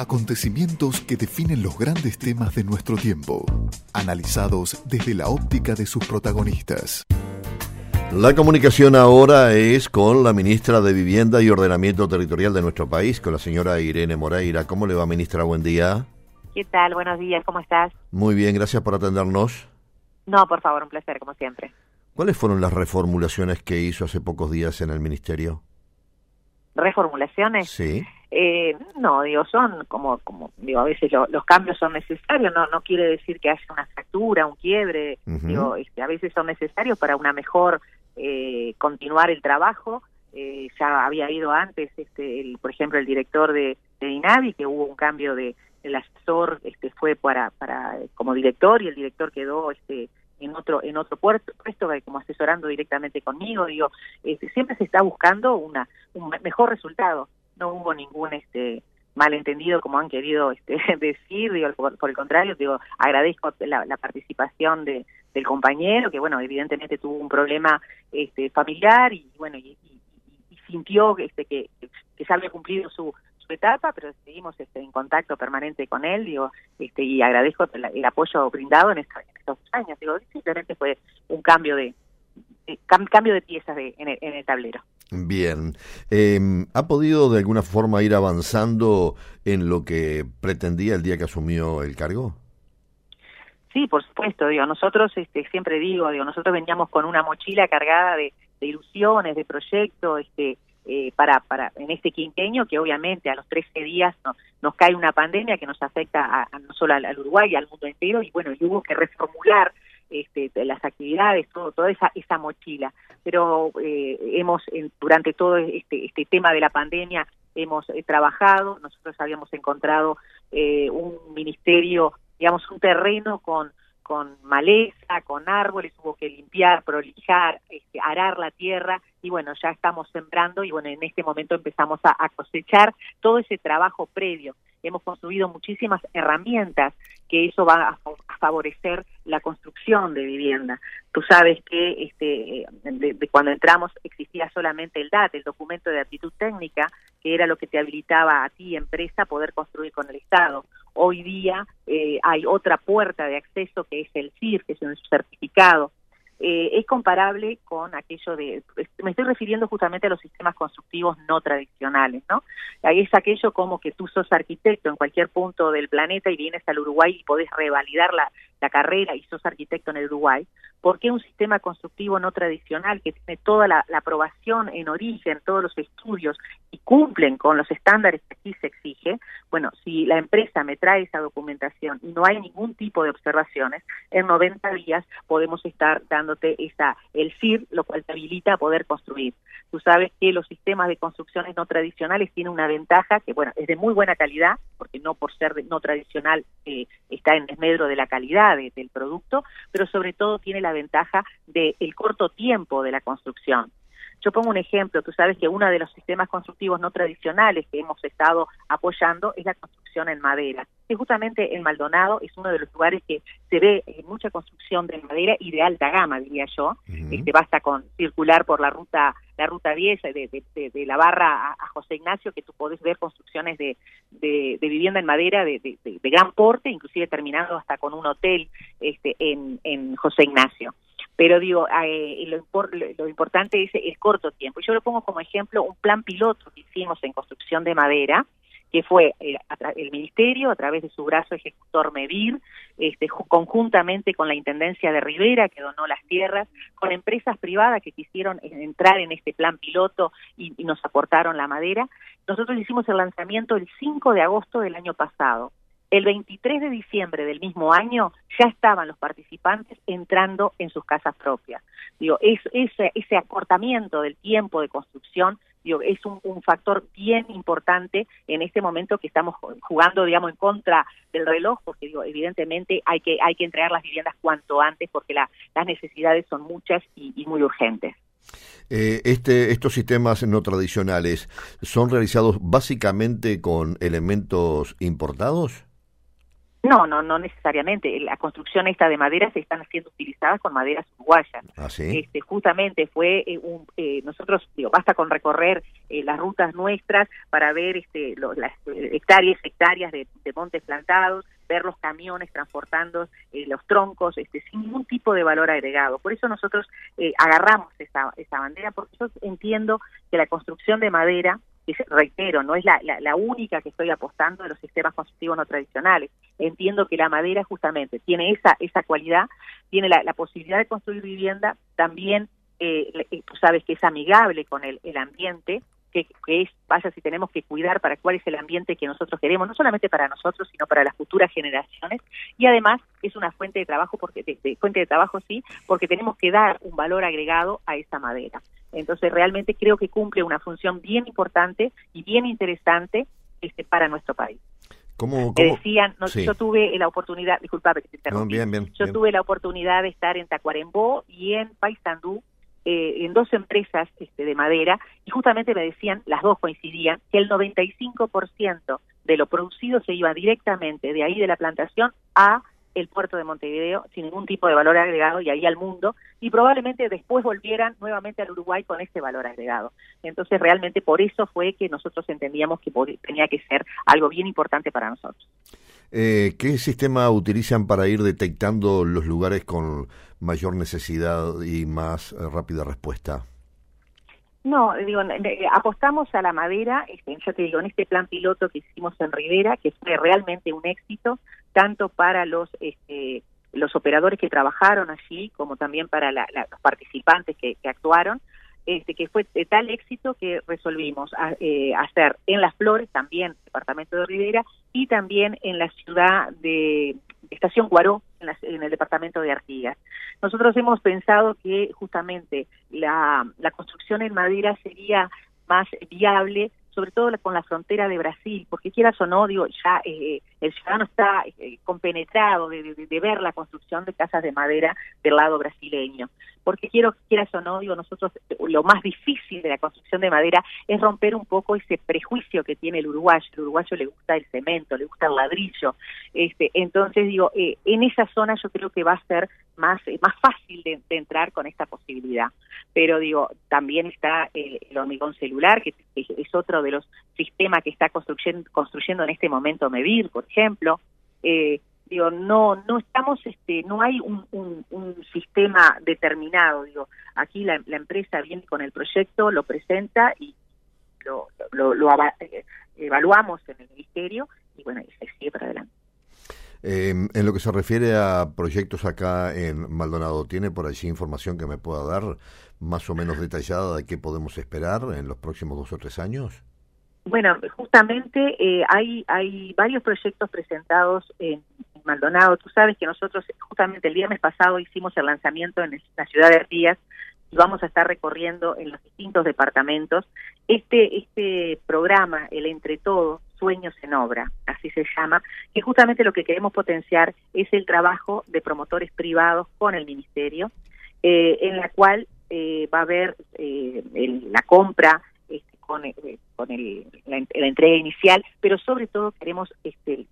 Acontecimientos que definen los grandes temas de nuestro tiempo, analizados desde la óptica de sus protagonistas. La comunicación ahora es con la ministra de Vivienda y Ordenamiento Territorial de nuestro país, con la señora Irene Moreira. ¿Cómo le va, ministra? Buen día. ¿Qué tal? Buenos días, ¿cómo estás? Muy bien, gracias por atendernos. No, por favor, un placer, como siempre. ¿Cuáles fueron las reformulaciones que hizo hace pocos días en el ministerio? ¿Reformulaciones? Sí. Eh, no, digo, son como, como digo, a veces los cambios son necesarios, no no quiere decir que haya una fractura, un quiebre, digo, este, a veces son necesarios para una mejor eh, continuar el trabajo. Eh, ya había ido antes, este, el, por ejemplo, el director de, de INAVI, que hubo un cambio de el asesor este fue para para como director y el director quedó este en otro en otro puesto, puesto como asesorando directamente conmigo. Digo este, siempre se está buscando una un mejor resultado no hubo ningún este malentendido como han querido este, decir digo por, el contrario digo agradezco la, participación de del compañero que bueno evidentemente tuvo un problema este familiar y bueno y, sintió este que que se había cumplido su etapa pero seguimos este en contacto permanente con él digo este y agradezco el, apoyo brindado en, estos años digo simplemente fue un cambio de, cambio de piezas de, en, el, tablero Bien. Eh, ¿Ha podido de alguna forma ir avanzando en lo que pretendía el día que asumió el cargo? Sí, por supuesto, digo, nosotros este, siempre digo, digo, nosotros veníamos con una mochila cargada de, ilusiones, de proyectos, este, eh, para, para en este quinqueño que obviamente a los 13 días nos cae una pandemia que nos afecta a, no solo al, Uruguay, al mundo entero, y bueno, y hubo que reformular este, las actividades, todo, toda esa, esa mochila. Pero eh, hemos, durante todo este, este tema de la pandemia, hemos eh, trabajado, nosotros habíamos encontrado un ministerio digamos, un terreno con, con maleza, con árboles, hubo que limpiar, prolijar, este, arar la tierra y bueno, ya estamos sembrando y bueno, en este momento empezamos a, cosechar todo ese trabajo previo. Hemos construido muchísimas herramientas que eso va a, favorecer la construcción de vivienda. Tú sabes que este, de, cuando entramos existía solamente el DAT, el documento de aptitud técnica, que era lo que te habilitaba a ti, empresa, poder construir con el Estado. Hoy día eh, hay otra puerta de acceso que es el CIR, que es un certificado. Eh, es comparable con aquello de, me estoy refiriendo justamente a los sistemas constructivos no tradicionales, ¿no? Ahí es aquello como que tú sos arquitecto en cualquier punto del planeta y vienes al Uruguay y podés revalidar la, la carrera y sos arquitecto en el Uruguay, ¿por qué un sistema constructivo no tradicional que tiene toda la, aprobación en origen, todos los estudios y cumplen con los estándares que aquí se exige? Bueno, si la empresa me trae esa documentación y no hay ningún tipo de observaciones, en 90 días podemos estar dándote esa el CIR, lo cual te habilita a poder construir. Tú sabes que los sistemas de construcciones no tradicionales tienen una ventaja que, bueno, es de muy buena calidad, porque no por ser no tradicional eh, está en desmedro de la calidad, del producto, pero sobre todo tiene la ventaja del corto tiempo de la construcción. Yo pongo un ejemplo, tú sabes que uno de los sistemas constructivos no tradicionales que hemos estado apoyando es la construcción en madera. Y justamente en Maldonado es uno de los lugares que se ve mucha construcción de madera y de alta gama, diría yo. este, basta con circular por la ruta la ruta 10 de, de, la barra a, José Ignacio, que tú podés ver construcciones de, de, vivienda en madera de, gran porte, inclusive terminando hasta con un hotel este, en, en José Ignacio pero digo, eh, lo, lo, importante es el corto tiempo. Yo lo pongo como ejemplo un plan piloto que hicimos en construcción de madera, que fue el, eh, el Ministerio, a través de su brazo ejecutor MEDIR, este, conjuntamente con la Intendencia de Rivera, que donó las tierras, con empresas privadas que quisieron entrar en este plan piloto y, y nos aportaron la madera. Nosotros hicimos el lanzamiento el 5 de agosto del año pasado. El 23 de diciembre del mismo año ya estaban los participantes entrando en sus casas propias. Digo, es, ese, ese acortamiento del tiempo de construcción digo, es un, factor bien importante en este momento que estamos jugando, digamos, en contra del reloj, porque digo, evidentemente hay que, hay que entregar las viviendas cuanto antes porque las necesidades son muchas y, muy urgentes. Eh, este, estos sistemas no tradicionales son realizados básicamente con elementos importados? No, no, no necesariamente. La construcción esta de madera se están siendo utilizadas con maderas uruguayas. ¿Ah, sí? Este, justamente fue eh, un, eh, nosotros, digo, basta con recorrer eh, las rutas nuestras para ver este, los, las eh, hectáreas, hectáreas de, de, montes plantados, ver los camiones transportando eh, los troncos, este, sin ningún tipo de valor agregado. Por eso nosotros eh, agarramos esa, esa bandera, porque yo entiendo que la construcción de madera reitero, no es la, única que estoy apostando de los sistemas constructivos no tradicionales. Entiendo que la madera justamente tiene esa, esa cualidad, tiene la, la posibilidad de construir vivienda, también eh, tú sabes que es amigable con el, el ambiente, que, que, es, vaya si tenemos que cuidar para cuál es el ambiente que nosotros queremos, no solamente para nosotros, sino para las futuras generaciones, y además es una fuente de trabajo, porque de, de, fuente de trabajo sí, porque tenemos que dar un valor agregado a esa madera. Entonces realmente creo que cumple una función bien importante y bien interesante este, para nuestro país. ¿Cómo, cómo? decían, no, sí. yo tuve la oportunidad, disculpame que te interrumpí, no, bien, bien, yo bien. tuve la oportunidad de estar en Tacuarembó y en Paysandú, eh, en dos empresas este, de madera, y justamente me decían, las dos coincidían, que el 95% de lo producido se iba directamente de ahí de la plantación a el puerto de Montevideo sin ningún tipo de valor agregado y ahí al mundo y probablemente después volvieran nuevamente al Uruguay con ese valor agregado. Entonces realmente por eso fue que nosotros entendíamos que tenía que ser algo bien importante para nosotros. Eh, ¿Qué sistema utilizan para ir detectando los lugares con mayor necesidad y más eh, rápida respuesta? No, digo, apostamos a la madera, este, yo te digo, en este plan piloto que hicimos en Rivera, que fue realmente un éxito, tanto para los este, los operadores que trabajaron allí, como también para la, los participantes que actuaron, este, que fue de tal éxito que resolvimos eh, hacer en Las Flores, también departamento de Rivera, y también en la ciudad de Estación Guaró, en, la, en, el departamento de Artigas. Nosotros hemos pensado que justamente la, construcción en madera sería más viable sobre todo con la frontera de Brasil, porque quieras o no, digo, ya eh, el ciudadano está eh, compenetrado de, ver la construcción de casas de madera del lado brasileño. Porque quiero, quieras o no, digo, nosotros lo más difícil de la construcción de madera es romper un poco ese prejuicio que tiene el uruguayo. El uruguayo le gusta el cemento, le gusta el ladrillo. Este, entonces, digo, eh, en esa zona yo creo que va a ser más, eh, más fácil de, entrar con esta posibilidad. Pero digo, también está el, el hormigón celular, que, es otro de los sistemas que está construyendo, construyendo en este momento Medir, por ejemplo. Eh, no, no estamos, este, no hay un, un, sistema determinado, digo, aquí la, la, empresa viene con el proyecto, lo presenta y lo, lo, lo, lo evaluamos en el ministerio y bueno, y se sigue para adelante. Eh, en lo que se refiere a proyectos acá en Maldonado, ¿tiene por allí información que me pueda dar más o menos detallada de qué podemos esperar en los próximos dos o tres años? Bueno, justamente eh, hay, hay varios proyectos presentados en Maldonado. Tú sabes que nosotros justamente el viernes pasado hicimos el lanzamiento en la ciudad de Artigas y vamos a estar recorriendo en los distintos departamentos este este programa el entre todos sueños en obra así se llama que justamente lo que queremos potenciar es el trabajo de promotores privados con el ministerio eh, en la cual eh, va a haber eh, la compra con, con el, la, la, entrega inicial pero sobre todo queremos este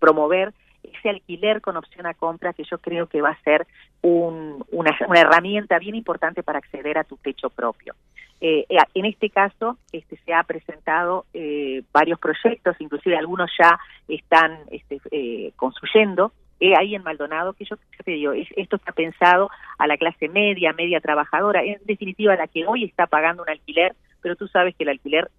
promover ese alquiler con opción a compra que yo creo que va a ser un, una, una, herramienta bien importante para acceder a tu techo propio. Eh, en este caso, este, se ha presentado eh, varios proyectos, inclusive algunos ya están este, eh, construyendo, eh, ahí en Maldonado, que yo te digo, es, esto está pensado a la clase media, media trabajadora, en definitiva la que hoy está pagando un alquiler, pero tú sabes que el alquiler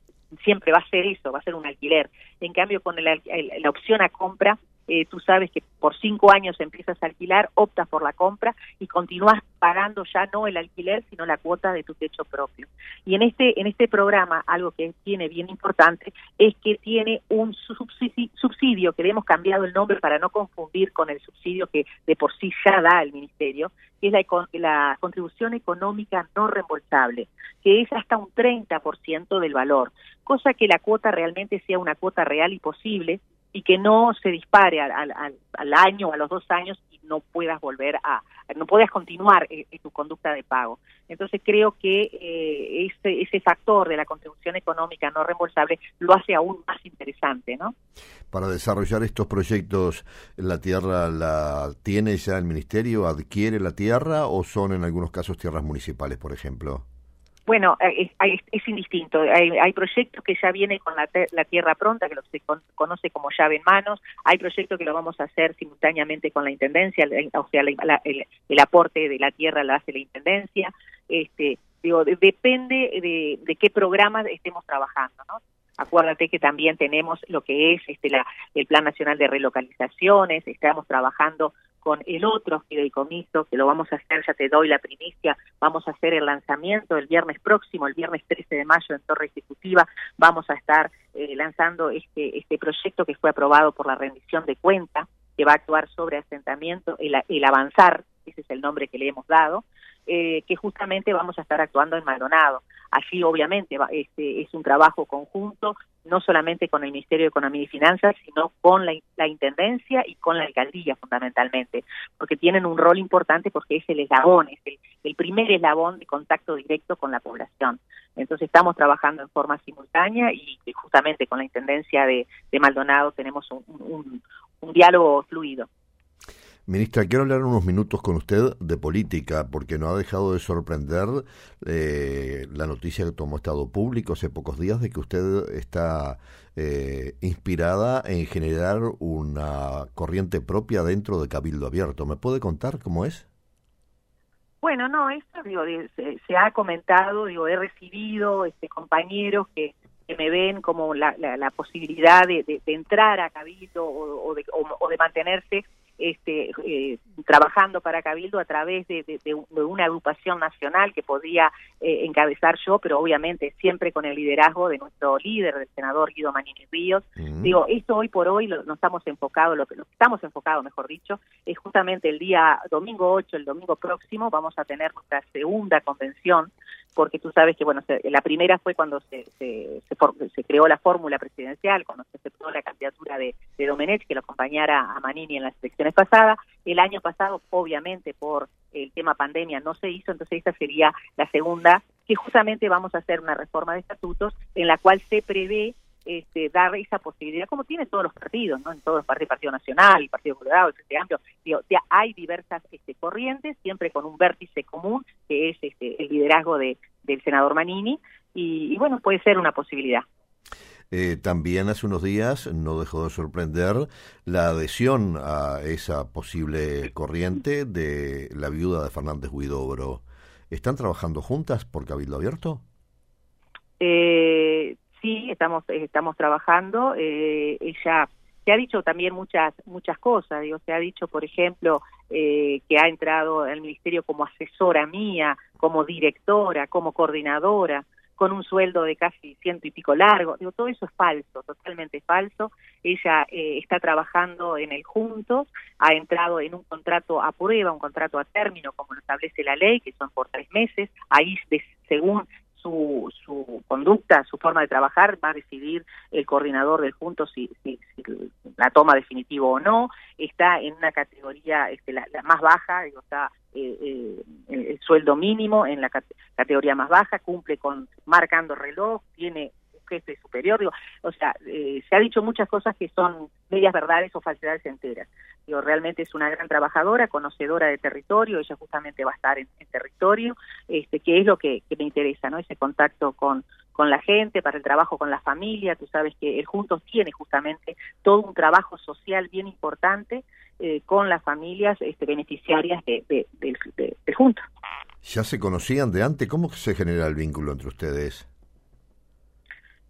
siempre va a ser eso, va a ser un alquiler. En cambio, con el, el, la opción a compra, eh, tú sabes que por cinco años empiezas a alquilar, optas por la compra y continúas pagando ya no el alquiler, sino la cuota de tu techo propio. Y en este, en este programa, algo que tiene bien importante es que tiene un subsidio, que le hemos cambiado el nombre para no confundir con el subsidio que de por sí ya da el Ministerio, que es la, la contribución económica no reembolsable, que es hasta un 30% del valor, cosa que la cuota realmente sea una cuota real y posible y que no se dispare al, al, al año a los dos años y no puedas volver a, no podías continuar en, tu conducta de pago. Entonces creo que eh, ese, ese factor de la contribución económica no reembolsable lo hace aún más interesante, ¿no? Para desarrollar estos proyectos, ¿la tierra la tiene ya el Ministerio? ¿Adquiere la tierra o son en algunos casos tierras municipales, por ejemplo? Bueno, eh, es, indistinto. Hay, proyectos que ya vienen con la, tierra pronta, que lo se conoce como llave en manos. Hay proyectos que lo vamos a hacer simultáneamente con la intendencia, o sea, el, aporte de la tierra lo hace la intendencia. Este, digo, depende de, de qué programa estemos trabajando, ¿no? Acuérdate que también tenemos lo que es este, la, el Plan Nacional de Relocalizaciones, estamos trabajando con el otro fideicomiso, que lo vamos a hacer, ya te doy la primicia, vamos a hacer el lanzamiento el viernes próximo, el viernes 13 de mayo en Torre Ejecutiva, vamos a estar eh, lanzando este, este proyecto que fue aprobado por la rendición de cuenta, que va a actuar sobre asentamiento, el, el avanzar, ese es el nombre que le hemos dado, eh, que justamente vamos a estar actuando en Maldonado. Allí obviamente este, es un trabajo conjunto, no solamente con el Ministerio de Economía y Finanzas, sino con la, Intendencia y con la Alcaldía fundamentalmente, porque tienen un rol importante porque es el eslabón, es el, primer eslabón de contacto directo con la población. Entonces estamos trabajando en forma simultánea y, justamente con la Intendencia de, Maldonado tenemos un diálogo fluido. Ministra, quiero hablar unos minutos con usted de política, porque no ha dejado de sorprender eh, la noticia que tomó Estado Público hace pocos días de que usted está eh, inspirada en generar una corriente propia dentro de Cabildo Abierto. ¿Me puede contar cómo es? Bueno, no, esto digo, se, ha comentado, digo, he recibido este, compañeros que, me ven como la, posibilidad de, entrar a Cabildo o, de, o de mantenerse este, eh, trabajando para Cabildo a través de, una agrupación nacional que podía eh, encabezar yo, pero obviamente siempre con el liderazgo de nuestro líder, del senador Guido Manini Ríos. Digo, esto hoy por hoy lo, no estamos enfocados, lo que estamos enfocados, mejor dicho, es justamente el día domingo 8, el domingo próximo, vamos a tener nuestra segunda convención porque tú sabes que, bueno, la primera fue cuando se, se, se, creó la fórmula presidencial, cuando se aceptó la candidatura de, de Domenech, que lo acompañara a Manini en las elecciones pasadas. El año pasado, obviamente, por el tema pandemia no se hizo, entonces esta sería la segunda, que justamente vamos a hacer una reforma de estatutos en la cual se prevé este, dar esa posibilidad, como tienen todos los partidos, ¿no? En todos los partidos, el Partido Nacional, el Partido Colorado, el Frente Amplio, digo, ya hay diversas este, corrientes, siempre con un vértice común, que es este, el liderazgo de, del senador Manini, y, bueno, puede ser una posibilidad. Eh, también hace unos días no dejó de sorprender la adhesión a esa posible corriente de la viuda de Fernández Huidobro. ¿Están trabajando juntas por Cabildo Abierto? Eh, sí, estamos, estamos trabajando. Eh, ella se ha dicho también muchas muchas cosas. Digo, se ha dicho, por ejemplo, eh, que ha entrado al ministerio como asesora mía, como directora, como coordinadora, con un sueldo de casi ciento y pico largo. Digo, todo eso es falso, totalmente falso. Ella eh, está trabajando en el Juntos, ha entrado en un contrato a prueba, un contrato a término, como lo establece la ley, que son por tres meses. Ahí, según su, su conducta, su forma de trabajar, va a decidir el coordinador del junto si, si, la toma definitivo o no. Está en una categoría este, la, más baja, digo, está eh, eh, el, sueldo mínimo en la categoría más baja, cumple con marcando reloj, tiene jefe superior, digo, o sea, eh, se ha dicho muchas cosas que son medias verdades o falsedades enteras. Digo, realmente es una gran trabajadora, conocedora de territorio, ella justamente va a estar en, territorio, este, que es lo que, me interesa, ¿no? Ese contacto con, con la gente, para el trabajo con la familia, tú sabes que el Juntos tiene justamente todo un trabajo social bien importante eh, con las familias este, beneficiarias de, del, del Juntos. ¿Ya se conocían de antes? ¿Cómo se genera el vínculo entre ustedes?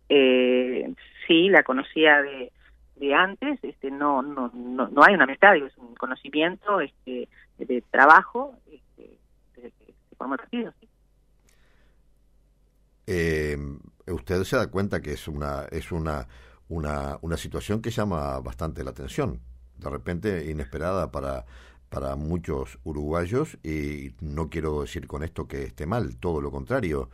Eh, sí, la conocía de, de antes, este, no, no, no, no hay una amistad, es un conocimiento este, de trabajo este, de, Eh, usted se da cuenta que es una es una, una una situación que llama bastante la atención de repente inesperada para para muchos uruguayos y no quiero decir con esto que esté mal todo lo contrario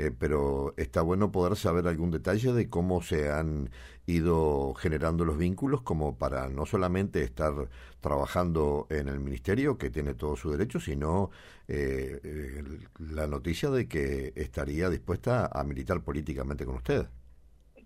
eh, pero está bueno poder saber algún detalle de cómo se han ido generando los vínculos como para no solamente estar trabajando en el ministerio, que tiene todo su derecho, sino eh, la noticia de que estaría dispuesta a militar políticamente con usted.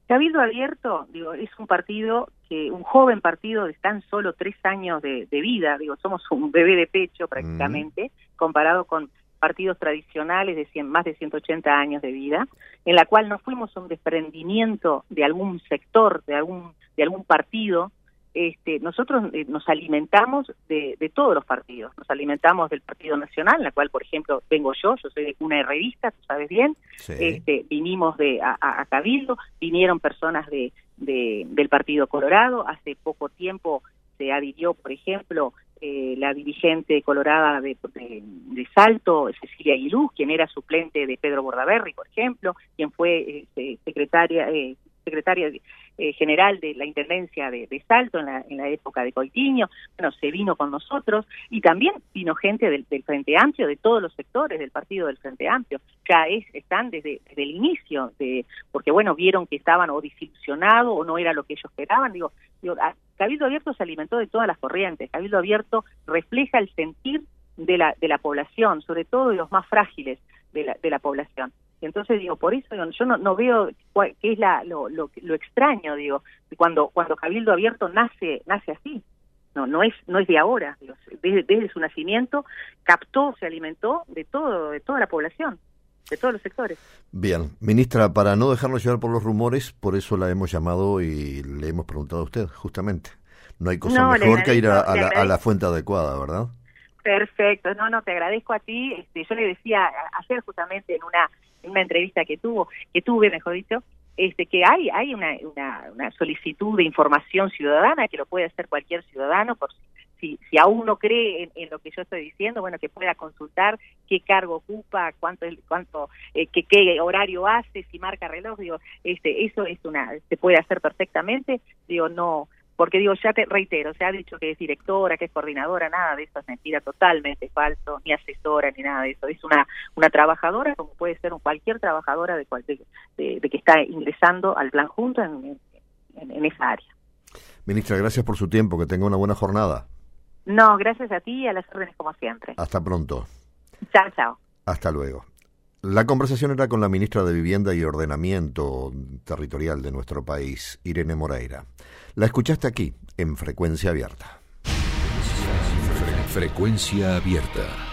Cabildo Abierto, digo, es un partido que, un joven partido de tan solo tres años de, vida, digo, somos un bebé de pecho prácticamente, comparado con partidos tradicionales de más de 180 años de vida, en la cual no fuimos un desprendimiento de algún sector, de algún, de algún partido, este, nosotros eh, nos alimentamos de, todos los partidos. Nos alimentamos del Partido Nacional, en la cual, por ejemplo, vengo yo, yo soy de una revista, tú sabes bien. Este, vinimos de a, Cabildo, vinieron personas de, del Partido Colorado. Hace poco tiempo se adhirió, por ejemplo, eh, la dirigente colorada de, de, Salto, Cecilia Aguiluz, quien era suplente de Pedro Bordaberry, por ejemplo, quien fue este, secretaria eh, secretaria eh, general de la Intendencia de, Salto en la, en la, época de Coitiño, bueno, se vino con nosotros y también vino gente del, Frente Amplio, de todos los sectores del partido del Frente Amplio, ya es, están desde, el inicio, de, porque bueno, vieron que estaban o desilusionados o no era lo que ellos esperaban, digo, digo Cabildo Abierto se alimentó de todas las corrientes, Cabildo Abierto refleja el sentir de la, de la población, sobre todo de los más frágiles de la, de la población. Entonces digo, por eso yo no, no veo qué es la, lo, lo, extraño, digo, cuando cuando Cabildo Abierto nace nace así. No, no es no es de ahora, desde, desde su nacimiento captó, se alimentó de todo de toda la población de todos los sectores. Bien, ministra, para no dejarnos llevar por los rumores, por eso la hemos llamado y le hemos preguntado a usted, justamente. No hay cosa mejor que ir a, la, a, la, fuente adecuada, ¿verdad? Perfecto, no, no, te agradezco a ti. Este, yo le decía ayer justamente en una en una entrevista que tuvo, que tuve, mejor dicho, este, que hay hay una, una, solicitud de información ciudadana que lo puede hacer cualquier ciudadano por si, si aún no cree en, lo que yo estoy diciendo, bueno, que pueda consultar qué cargo ocupa, cuánto, cuánto, eh, qué, horario hace, si marca reloj, digo, este, eso es una, se puede hacer perfectamente, digo, no, porque digo, ya te reitero, se ha dicho que es directora, que es coordinadora, nada de eso es mentira, totalmente falso, ni asesora, ni nada de eso, es una, una trabajadora como puede ser cualquier trabajadora de, de, de, que está ingresando al plan junto en, esa área. Ministra, gracias por su tiempo, que tenga una buena jornada. No, gracias a ti y a las órdenes como siempre. Hasta pronto. Chao, chao. Hasta luego. La conversación era con la ministra de Vivienda y Ordenamiento Territorial de nuestro país, Irene Moreira. La escuchaste aquí, en Frecuencia Abierta. Frecuencia Abierta.